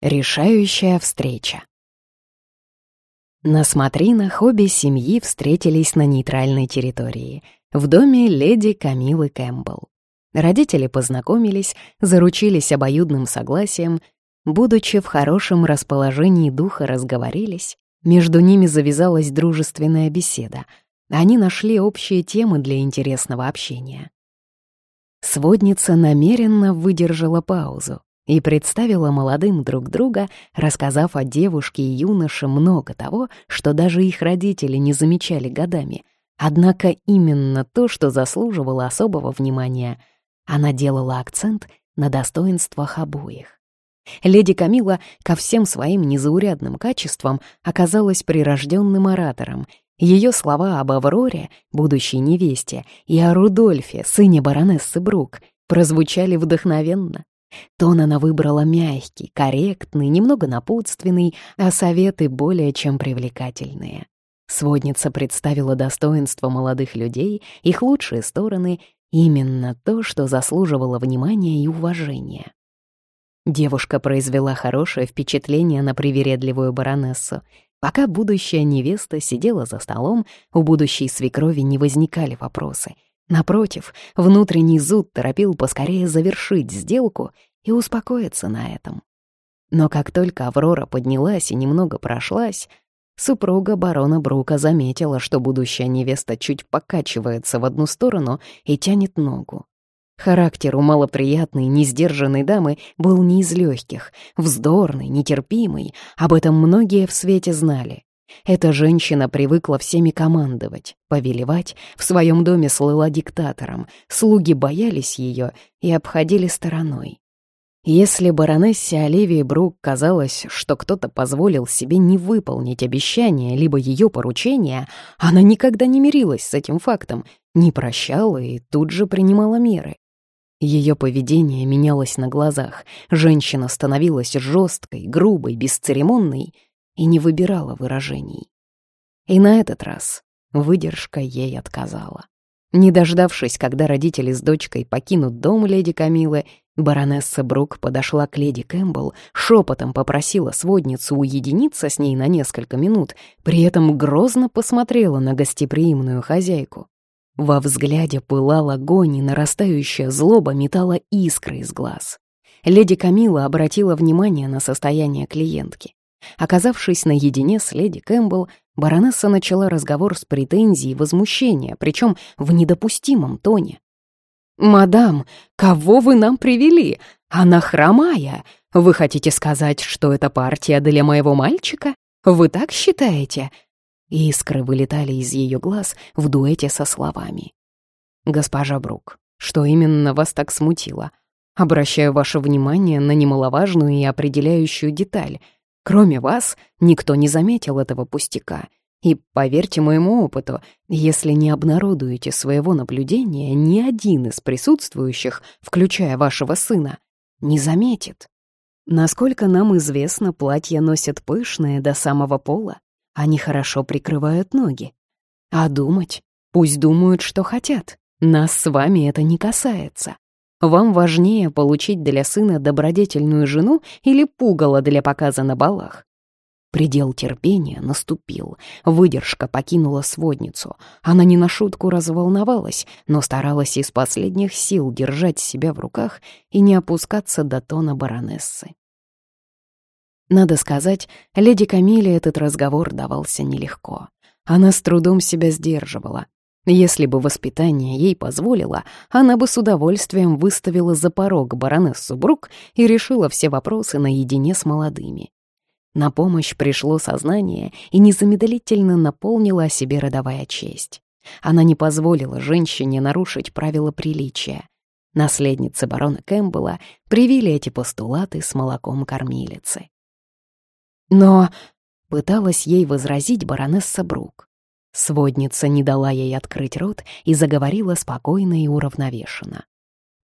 Решающая встреча. На смотринах обе семьи встретились на нейтральной территории, в доме леди Камилы Кэмпбелл. Родители познакомились, заручились обоюдным согласием, будучи в хорошем расположении духа, разговорились. Между ними завязалась дружественная беседа. Они нашли общие темы для интересного общения. Сводница намеренно выдержала паузу и представила молодым друг друга, рассказав о девушке и юноше много того, что даже их родители не замечали годами. Однако именно то, что заслуживало особого внимания, она делала акцент на достоинствах обоих. Леди Камила ко всем своим незаурядным качествам оказалась прирожденным оратором. Ее слова об Авроре, будущей невесте, и о Рудольфе, сыне баронессы Брук, прозвучали вдохновенно. Тон она выбрала мягкий, корректный, немного напутственный, а советы более чем привлекательные. Сводница представила достоинства молодых людей, их лучшие стороны, именно то, что заслуживало внимания и уважения. Девушка произвела хорошее впечатление на привередливую баронессу. Пока будущая невеста сидела за столом, у будущей свекрови не возникали вопросы — Напротив, внутренний зуд торопил поскорее завершить сделку и успокоиться на этом. Но как только Аврора поднялась и немного прошлась, супруга барона Брука заметила, что будущая невеста чуть покачивается в одну сторону и тянет ногу. Характер у малоприятной, несдержанной дамы был не из легких, вздорный, нетерпимый, об этом многие в свете знали. Эта женщина привыкла всеми командовать, повелевать, в своем доме слыла диктатором, слуги боялись ее и обходили стороной. Если баронессе Оливии Брук казалось, что кто-то позволил себе не выполнить обещание либо ее поручение, она никогда не мирилась с этим фактом, не прощала и тут же принимала меры. Ее поведение менялось на глазах, женщина становилась жесткой, грубой, бесцеремонной — и не выбирала выражений. И на этот раз выдержка ей отказала. Не дождавшись, когда родители с дочкой покинут дом леди Камилы, баронесса Брук подошла к леди Кэмпбелл, шепотом попросила сводницу уединиться с ней на несколько минут, при этом грозно посмотрела на гостеприимную хозяйку. Во взгляде пылал огонь, и нарастающая злоба метала искры из глаз. Леди Камила обратила внимание на состояние клиентки. Оказавшись наедине с леди Кэмпбелл, баронесса начала разговор с претензией и возмущения, причем в недопустимом тоне. «Мадам, кого вы нам привели? Она хромая. Вы хотите сказать, что это партия для моего мальчика? Вы так считаете?» Искры вылетали из ее глаз в дуэте со словами. «Госпожа Брук, что именно вас так смутило? Обращаю ваше внимание на немаловажную и определяющую деталь — Кроме вас, никто не заметил этого пустяка. И поверьте моему опыту, если не обнародуете своего наблюдения, ни один из присутствующих, включая вашего сына, не заметит. Насколько нам известно, платья носят пышные до самого пола. Они хорошо прикрывают ноги. А думать? Пусть думают, что хотят. Нас с вами это не касается. Вам важнее получить для сына добродетельную жену или пугало для показа на балах? Предел терпения наступил, выдержка покинула сводницу. Она не на шутку разволновалась, но старалась из последних сил держать себя в руках и не опускаться до тона баронессы. Надо сказать, леди Камиле этот разговор давался нелегко. Она с трудом себя сдерживала, если бы воспитание ей позволило, она бы с удовольствием выставила за порог баронессу Брук и решила все вопросы наедине с молодыми. На помощь пришло сознание и незамедлительно наполнила о себе родовая честь. Она не позволила женщине нарушить правила приличия. Наследницы барона Кэмпбелла привили эти постулаты с молоком кормилицы. Но пыталась ей возразить баронесса Брук. Сводница не дала ей открыть рот и заговорила спокойно и уравновешенно.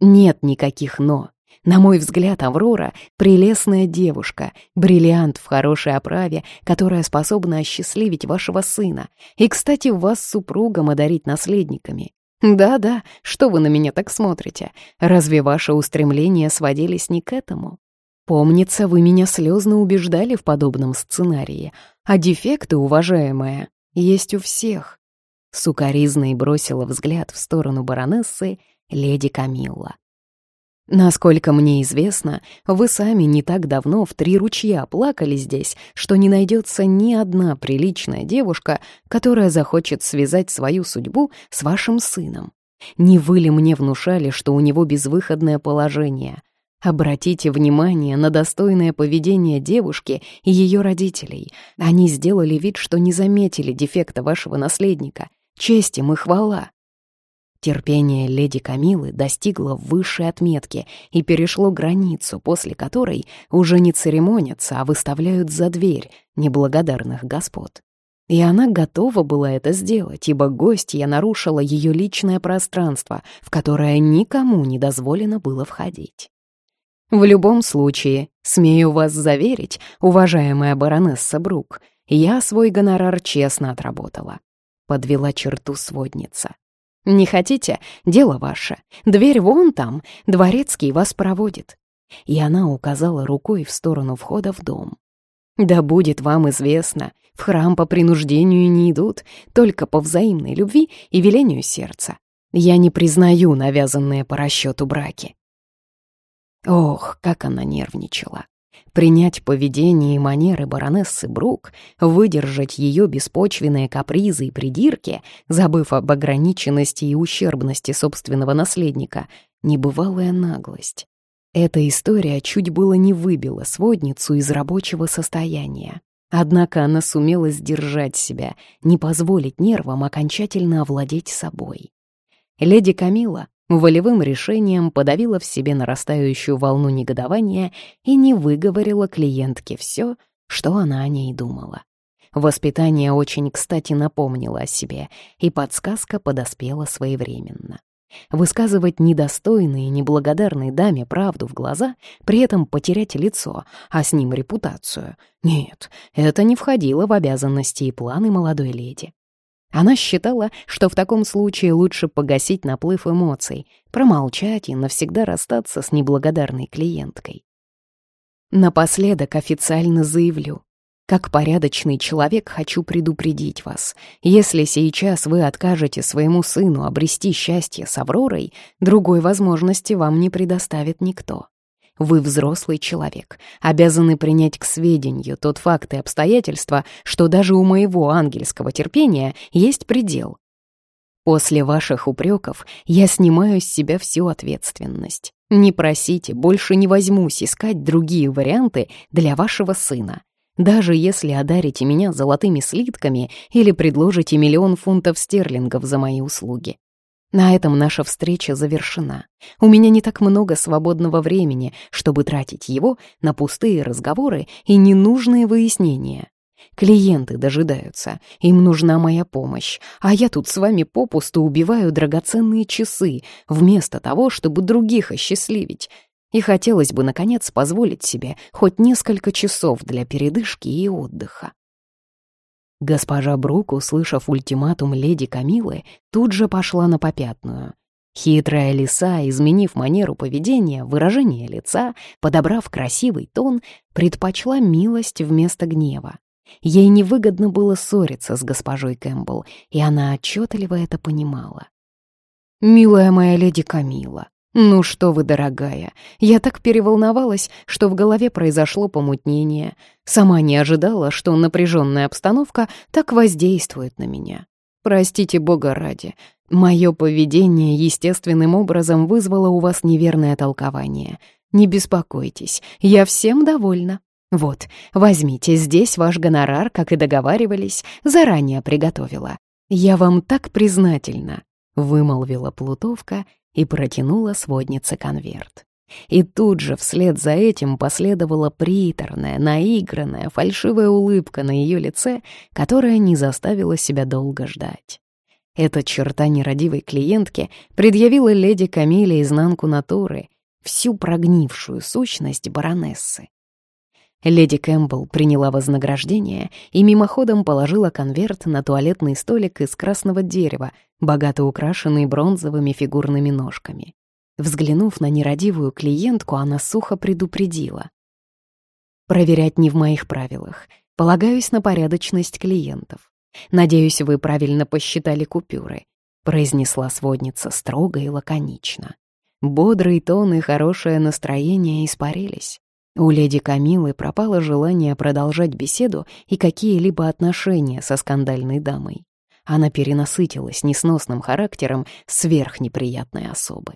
«Нет никаких «но». На мой взгляд, Аврора — прелестная девушка, бриллиант в хорошей оправе, которая способна осчастливить вашего сына и, кстати, вас супругом одарить наследниками. Да-да, что вы на меня так смотрите? Разве ваши устремления сводились не к этому? Помнится, вы меня слезно убеждали в подобном сценарии, а дефекты, уважаемая, есть у всех. Сукаризной бросила взгляд в сторону баронессы леди Камилла. Насколько мне известно, вы сами не так давно в три ручья плакали здесь, что не найдется ни одна приличная девушка, которая захочет связать свою судьбу с вашим сыном. Не вы ли мне внушали, что у него безвыходное положение? Обратите внимание на достойное поведение девушки и ее родителей. Они сделали вид, что не заметили дефекта вашего наследника. Честь им и хвала. Терпение леди Камилы достигло высшей отметки и перешло границу, после которой уже не церемонятся, а выставляют за дверь неблагодарных господ. И она готова была это сделать, ибо гостья нарушила ее личное пространство, в которое никому не дозволено было входить. В любом случае, смею вас заверить, уважаемая баронесса Брук, я свой гонорар честно отработала. Подвела черту сводница. Не хотите? Дело ваше. Дверь вон там, дворецкий вас проводит. И она указала рукой в сторону входа в дом. Да будет вам известно, в храм по принуждению не идут, только по взаимной любви и велению сердца. Я не признаю навязанные по расчету браки. Ох, как она нервничала. Принять поведение и манеры баронессы Брук, выдержать ее беспочвенные капризы и придирки, забыв об ограниченности и ущербности собственного наследника, небывалая наглость. Эта история чуть было не выбила сводницу из рабочего состояния. Однако она сумела сдержать себя, не позволить нервам окончательно овладеть собой. Леди Камила волевым решением подавила в себе нарастающую волну негодования и не выговорила клиентке все, что она о ней думала. Воспитание очень кстати напомнило о себе, и подсказка подоспела своевременно. Высказывать недостойной и неблагодарной даме правду в глаза, при этом потерять лицо, а с ним репутацию. Нет, это не входило в обязанности и планы молодой леди. Она считала, что в таком случае лучше погасить наплыв эмоций, промолчать и навсегда расстаться с неблагодарной клиенткой. Напоследок официально заявлю. Как порядочный человек хочу предупредить вас. Если сейчас вы откажете своему сыну обрести счастье с Авророй, другой возможности вам не предоставит никто. Вы взрослый человек, обязаны принять к сведению тот факт и обстоятельства, что даже у моего ангельского терпения есть предел. После ваших упреков я снимаю с себя всю ответственность. Не просите, больше не возьмусь искать другие варианты для вашего сына. Даже если одарите меня золотыми слитками или предложите миллион фунтов стерлингов за мои услуги. На этом наша встреча завершена. У меня не так много свободного времени, чтобы тратить его на пустые разговоры и ненужные выяснения. Клиенты дожидаются, им нужна моя помощь, а я тут с вами попусту убиваю драгоценные часы, вместо того, чтобы других осчастливить. И хотелось бы, наконец, позволить себе хоть несколько часов для передышки и отдыха. Госпожа Брук, услышав ультиматум леди Камилы, тут же пошла на попятную. Хитрая лиса, изменив манеру поведения, выражение лица, подобрав красивый тон, предпочла милость вместо гнева. Ей невыгодно было ссориться с госпожой Кэмпбелл, и она отчетливо это понимала. «Милая моя леди Камила, «Ну что вы, дорогая, я так переволновалась, что в голове произошло помутнение. Сама не ожидала, что напряженная обстановка так воздействует на меня. Простите Бога ради, мое поведение естественным образом вызвало у вас неверное толкование. Не беспокойтесь, я всем довольна. Вот, возьмите здесь ваш гонорар, как и договаривались, заранее приготовила. Я вам так признательна», — вымолвила Плутовка — и протянула своднице конверт. И тут же вслед за этим последовала приторная, наигранная, фальшивая улыбка на ее лице, которая не заставила себя долго ждать. Эта черта нерадивой клиентки предъявила леди Камиле изнанку натуры, всю прогнившую сущность баронессы. Леди Кэмпбелл приняла вознаграждение и мимоходом положила конверт на туалетный столик из красного дерева, богато украшенный бронзовыми фигурными ножками. Взглянув на нерадивую клиентку, она сухо предупредила. Проверять не в моих правилах. Полагаюсь на порядочность клиентов. Надеюсь, вы правильно посчитали купюры», — произнесла сводница строго и лаконично. Бодрый тон и хорошее настроение испарились. У леди Камилы пропало желание продолжать беседу и какие-либо отношения со скандальной дамой. Она перенасытилась несносным характером сверхнеприятной особы.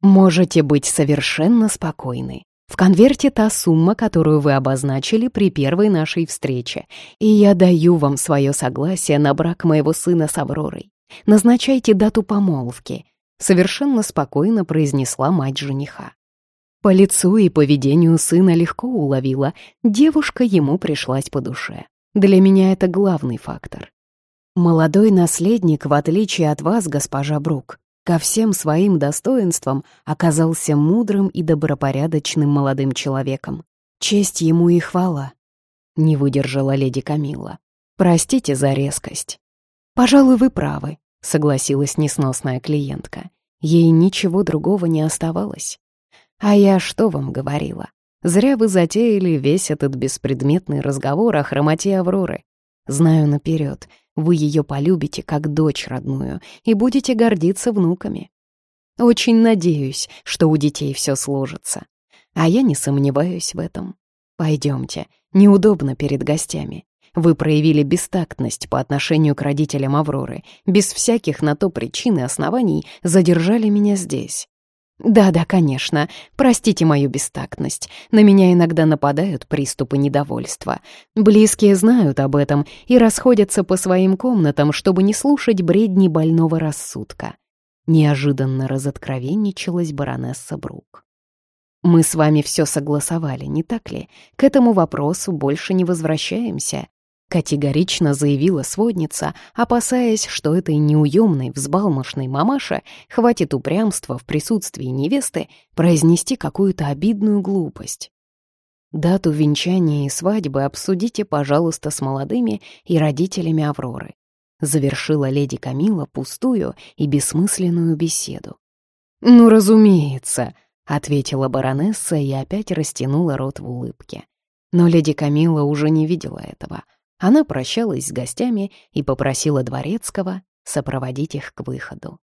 «Можете быть совершенно спокойны. В конверте та сумма, которую вы обозначили при первой нашей встрече, и я даю вам свое согласие на брак моего сына с Авророй. Назначайте дату помолвки», — совершенно спокойно произнесла мать жениха. По лицу и поведению сына легко уловила, девушка ему пришлась по душе. Для меня это главный фактор. Молодой наследник, в отличие от вас, госпожа Брук, ко всем своим достоинствам оказался мудрым и добропорядочным молодым человеком. Честь ему и хвала. Не выдержала леди Камилла. Простите за резкость. Пожалуй, вы правы, согласилась несносная клиентка. Ей ничего другого не оставалось. А я что вам говорила? Зря вы затеяли весь этот беспредметный разговор о хромоте Авроры. Знаю наперед, вы ее полюбите как дочь родную и будете гордиться внуками. Очень надеюсь, что у детей все сложится. А я не сомневаюсь в этом. Пойдемте, неудобно перед гостями. Вы проявили бестактность по отношению к родителям Авроры, без всяких на то причин и оснований задержали меня здесь. «Да-да, конечно. Простите мою бестактность. На меня иногда нападают приступы недовольства. Близкие знают об этом и расходятся по своим комнатам, чтобы не слушать бредни больного рассудка». Неожиданно разоткровенничалась баронесса Брук. «Мы с вами все согласовали, не так ли? К этому вопросу больше не возвращаемся. Категорично заявила сводница, опасаясь, что этой неуемной, взбалмошной мамаше хватит упрямства в присутствии невесты произнести какую-то обидную глупость. Дату венчания и свадьбы обсудите, пожалуйста, с молодыми и родителями Авроры. Завершила леди Камила пустую и бессмысленную беседу. «Ну, разумеется», — ответила баронесса и опять растянула рот в улыбке. Но леди Камила уже не видела этого — она прощалась с гостями и попросила Дворецкого сопроводить их к выходу.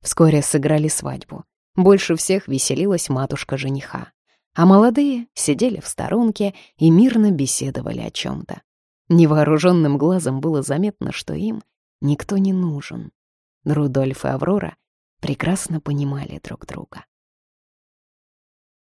Вскоре сыграли свадьбу. Больше всех веселилась матушка жениха. А молодые сидели в сторонке и мирно беседовали о чем-то. Невооруженным глазом было заметно, что им никто не нужен. Рудольф и Аврора прекрасно понимали друг друга.